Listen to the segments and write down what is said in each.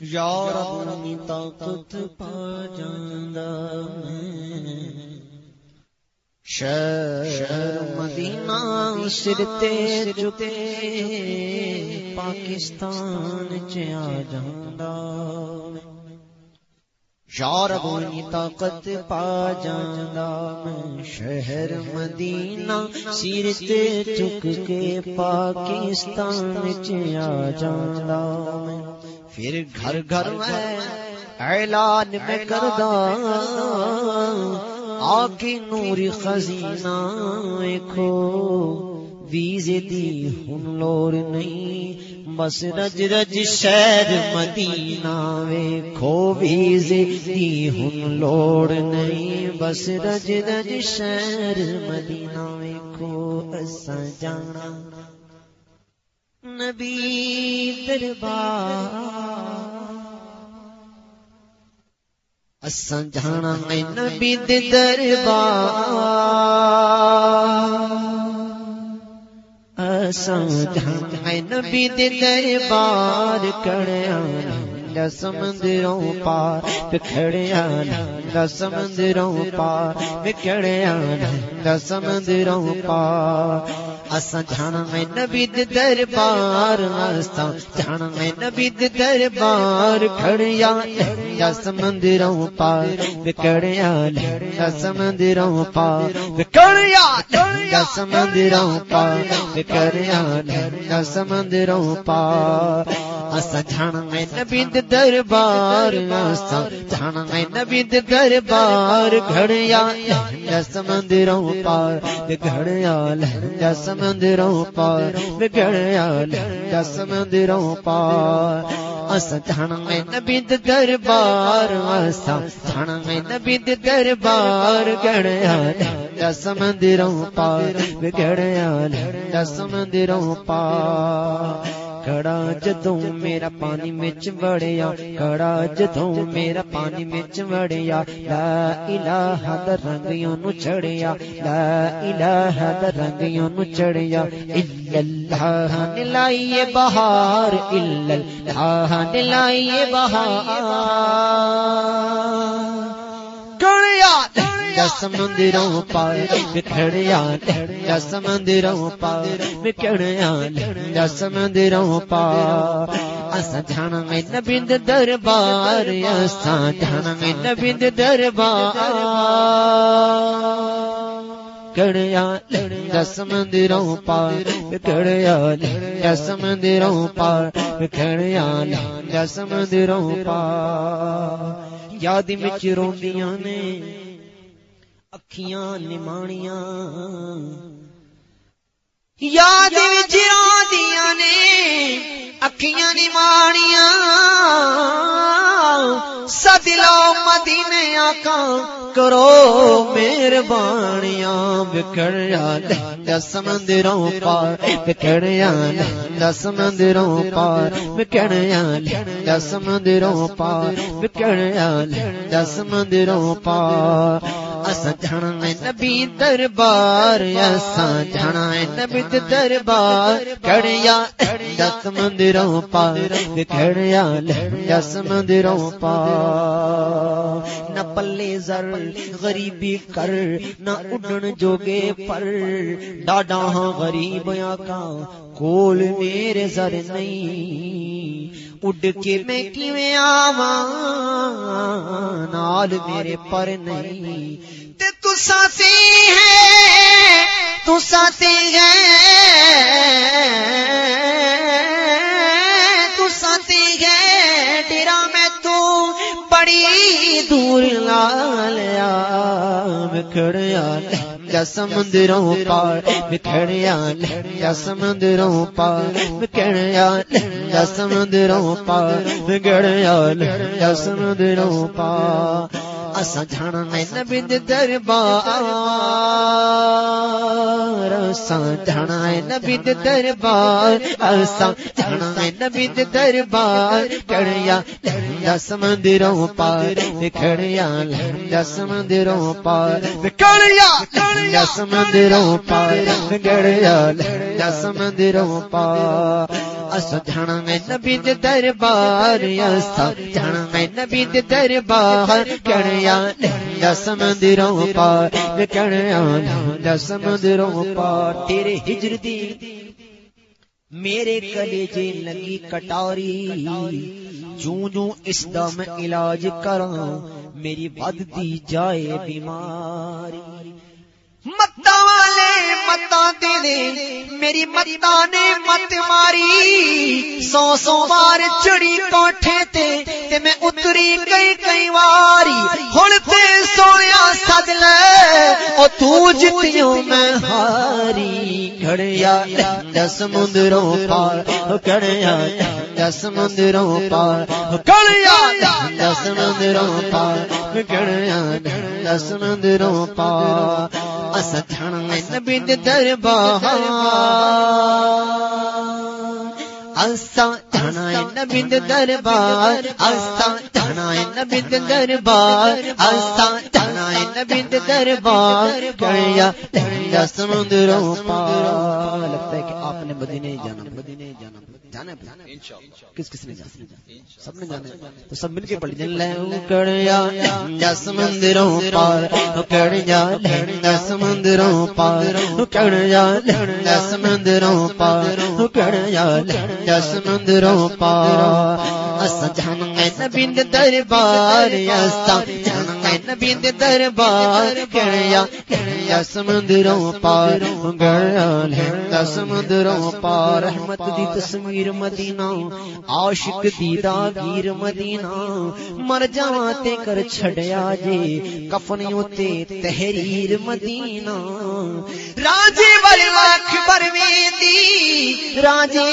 یار اپنی طاقت پا جانا شہر مدینہ سرتے جتے پاکستان چ آ جانا یار اپنی طاقت پا جانا میں۔ شہر مدینہ سرتے جھک کے پاکستان چ آ جانا میں۔ پھر گھر گھر میں اعلان میں کردہ آ کے نوری خزینہ کھو ویزے دی ہن لور نہیں بس رج رج شہر مدینہ وے کھو بیز دی ہن لور نہیں بس رج رج شہر مدینہ وے کھو جانا نبی دربار۔ اساں جانا میں نبی دے دربار۔ اساں جانا میں نبی دے دربار۔ کڑیا سمندروں پار۔ پکھڑیا سمندروں پار۔ پکھڑیا سمندروں پار۔ اساں جانا میں نبی دے دربار اساں جانا میں نبی دے دربار کھڑیا یا سمندروں پار وکڑیا یا سمندروں پار وکڑیا یا سمندروں پار وکڑیا یا سمندروں پار۔ اساں میں نبی دربار اساں میں نبی دے دربار کھڑیا یا سمندروں پار وکڑیا یا سمندروں پار وکڑیا یا سمندروں پار۔ اساں میں نبی دے دربار اساں جانا میں نبی دربار گڑیا یا سمندروں پار وکڑیا یا سمندروں پار۔ کڑا جدوں میرا پانی مچ وڑیا کڑا جدوں میرا پانی مچ وڑیا لا الہ دا رنگیوں نو چڑیا لا الہ دا رنگیوں نو چڑیا الا اللہ نلائیے بہار الا اللہ نلائیے بہار گڑیا دس مندروں پار بکھڑیا دس مندروں پار بکھڑیا دس مندروں پار اسا جانا میں نبیند دربار اسا جانا میں نبیند دربار کڑیا دس مندروں پار کڑیا دس مندروں پار کڑیا دس مندروں پار یاد وچ روندیاں نے اکھیاں نماڑیاں یاد وچ روندیاں نے اکھیاں نماڑیاں سدلو مدینے آقا کرو مہربانیاں بکھڑیا دس مندروں پار بکھڑیا دس مندروں پار بکھڑیا دس مندروں پار بکھڑیا دس مندروں پار اسا جانا ہے نبی دربار اسا جانا ہے نبی دربار کھڑیا دس مندروں پار کھڑیا دس مندروں پار۔ نہ پلے زر غریبی کر، نہ اڈن جوگے پر۔ ڈاڈا ہاں غریب آقا کول میرے زر نہیں۔ اڈ کے میں کیویں آواں؟ نال میرے پر نہیں۔ تے تو ساتھی ہے تو ساتھی ہے تو ساتھی ہے ڈیرا میں تو بڑی دور لا لیا بکھڑیا یا سمندروں پار، بکھڑیا یا سمندروں پار، بکھڑیا یا سمندروں پار بگڑیا یا سمندروں پار۔ اسا جانا میں نبی دربار۔ اسا جانا ہے نبی دربار اسا جانا ہے نبی دربار کڑیا یا سمندروں پار کھڑیا یا سمندروں پار کڑیا یا سمندروں پار گڑیا یا سمندروں پار اس جھن میں نبی نبی دے دربار کڑیا لہنگا سمندروں پار کڑیا لہنگا سمندروں پار۔ تیرے ہجر دی میرے کلے جے لگی کٹاری جوں جوں اس دا میں علاج کراں، میری بد دی جائے بیماری۔ متا والے متا دے دے میری متا نے مت ماری۔ سو سو بار چڑی کوٹھے تے تے میں اتری کئی کئی واری، ہن تے سویا سد لے، او تو جتیوں میں ہاری کھڑیا دس مندروں پار کھڑیا دس مندروں پار کھڑیا دس مندروں پار کھڑیا دس مندروں پار۔ سجن نبی دربار۔ اسا جانا نبی دربار اسا جانا نبی دربار اسا جانا نبی دربار کیا سمندروں پار۔ لگتا ہے کہ آپ نے مدینے جانا مدینے جانا جانا کس کس نے جانا سب نے جانا تو سب مل کے پڑھ جن کڑیا دس مندروں پار کڑیا دس مندروں پار کڑیا دس مندروں پار کڑیا دس مندروں پار اس جان نبی دربار اس جان نبی دربار کڑیا دس مندروں پار، گڑیا دس مندروں پار، رحمت دی تصویر مدینہ، عاشق دیدا گیر مدینہ، مر جاواں تے کر چھڑیا جے کفنیوں تے تحریر مدینہ۔ راجے والے اکبر ویندی، راجے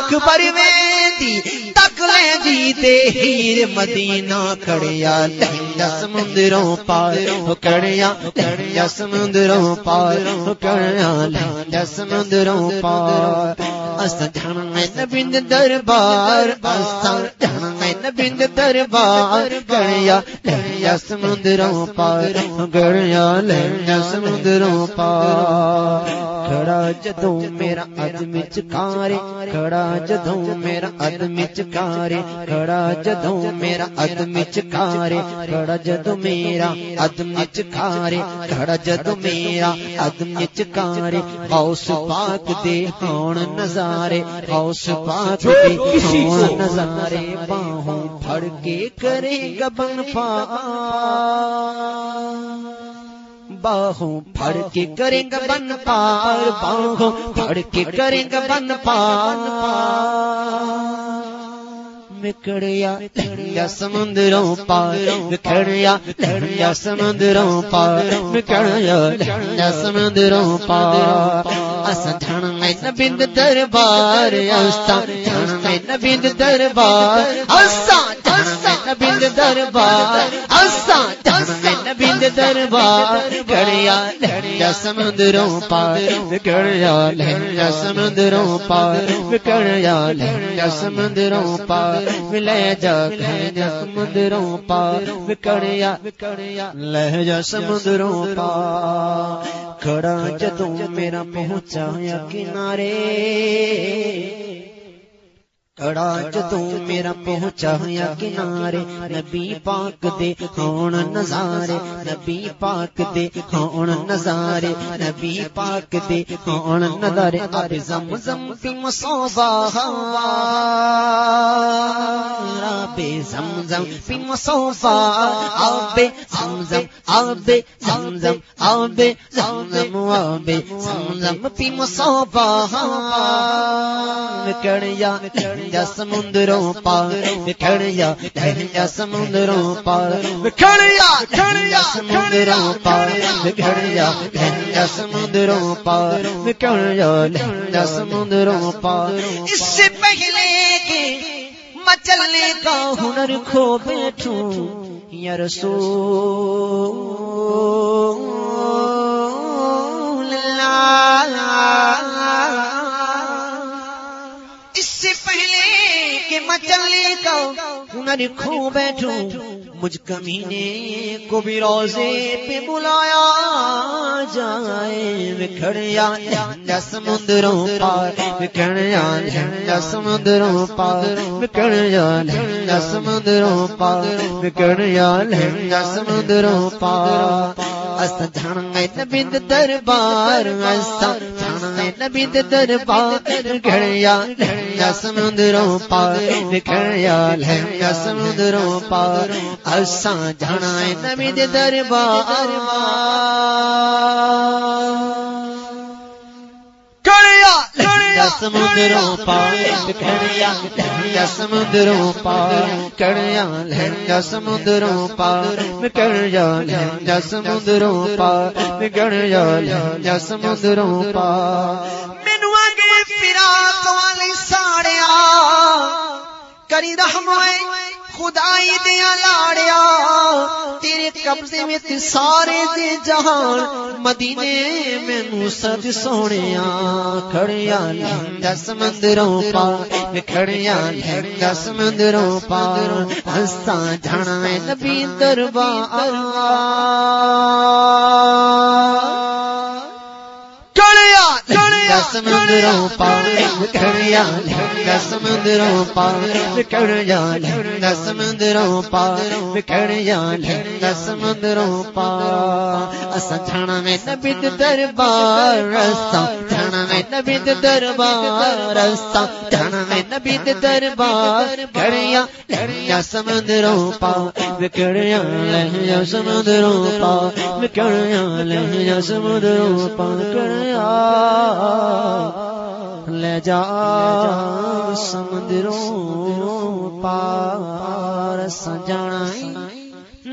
اکبر ویندی تکلے جی تے ہیر مدینہ کڑیا، لہنگا سمندروں پار، کڑیا کڑیا سمندروں پار، کڑیا، لہنگا سمندروں پار۔ اس جھن میں دربار اس جھن میں دربار، کڑیا، لہنگا سمندروں پار، کڑیا، لہنگا سمندروں پار۔ کھڑا جدوں میرا ادم چکارے کھڑا جدوں میرا ادم چکارے کھڑا جدوں میرا ادم چکارے کھڑا جدوں میرا ادم چکارے کھڑا جدوں میرا ادم چکارے غوث پاک دے ہون نظارے غوث پاک دے ہون نظارے باہوں پھڑ کے کرے گبن پا باہوں پھڑ کے کریں گا بن پار، باہوں پھڑ کے کریں گا بن پار۔ مکڑیا لڑیا سمندروں پار مکڑیا لڑیا سمندروں پار مکڑیا لڑیا سمندروں پار۔ اس دھن میں نبند دربار استا دھن میں نبند دربار۔ اسا نبند دربار اسا دھن میں نبند دربار کڑیا لڑیا سمندروں پار کڑیا لڑیا سمندروں پار کڑیا لڑیا سمندروں پار، لے جا جا سمندروں پار وکڑیا وکڑیا لے سمندروں پار۔ کھڑا جدوں میرا پہنچا کنارے کڑا جدوں میرا پہنچا یا کنارے نبی پاک دے ہون نظارے نبی پاک دے ہون نظارے نبی پاک دے ہون نظارے اب زم زم پی مصوبہ رب زم زم پی مصوبہ اب زم زم اب زم زم اب زم زم اب زم زم پی مصوبہ کڑیا کڑیا سمندروں پار کھڑیا کھڑیا سمندروں پار کھڑیا کھڑیا سمندروں پار کھڑیا کھڑیا سمندروں پار کھڑیا کھڑیا سمندروں پار اس سے پہلے کہ مچلنے کا ہنر کھو بیٹھوں یا رسول اللہ کا، ہنر کھو بیٹھوں، مجھ کمینے کو بھی روزے پہ بلایا جائے بکھڑیا جھنڈا سمندروں پار بکھڑیا جھنڈا سمندروں پار بکھڑیا جھنڈا سمندروں پار بکھڑیا جھنڈا سمندروں پار۔ اس جھن نبی دربار اس نبی دربار گھڑیا جھنڈا سمندروں پار گھڑیا جھنڈا سمندروں پار اساں جانا ہے نبی دے دربار سمندروں پار کڑیا لہنگا سمندروں پار کڑیا لہنگا سمندروں پار کڑیا لہنگا سمندروں پار کڑیا لہنگا سمندروں پار مینو اگے پھرا تو ساڑیا کری رحم خدائی دیا لاڑیا، تیرے قبضے میں تے سارے دے جہان، مدینے میں نوسد سونیا، کھڑیا لہنگا سمندروں پار کھڑیا لہنگا سمندروں پار ہستا جھانا نبی دربار۔ سمندروں پار کھڑیا لہنگا سمندروں پار کھڑیا لہنگا سمندروں پار کھڑیا لہنگا سمندروں پار۔ اسا چھانا میں نبی دربار رستا چھانا میں نبی دربار رستا چھانا میں نبی دربار۔ کھڑیا لہنگا سمندروں پار کھڑیا لہنگا سمندروں پار۔ کھڑیا لہنگا سمندروں پار کھڑیا لے جا سمندروں پار سجانا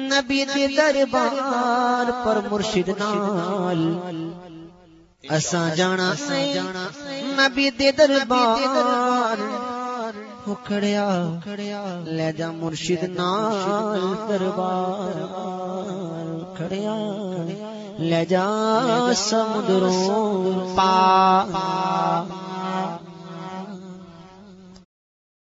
نبی دے دربار پر مرشد نال اسا جانا نبی دے دربار کھڑیا لے جا مرشد نال دربار کھڑیا لے جا سمندروں پا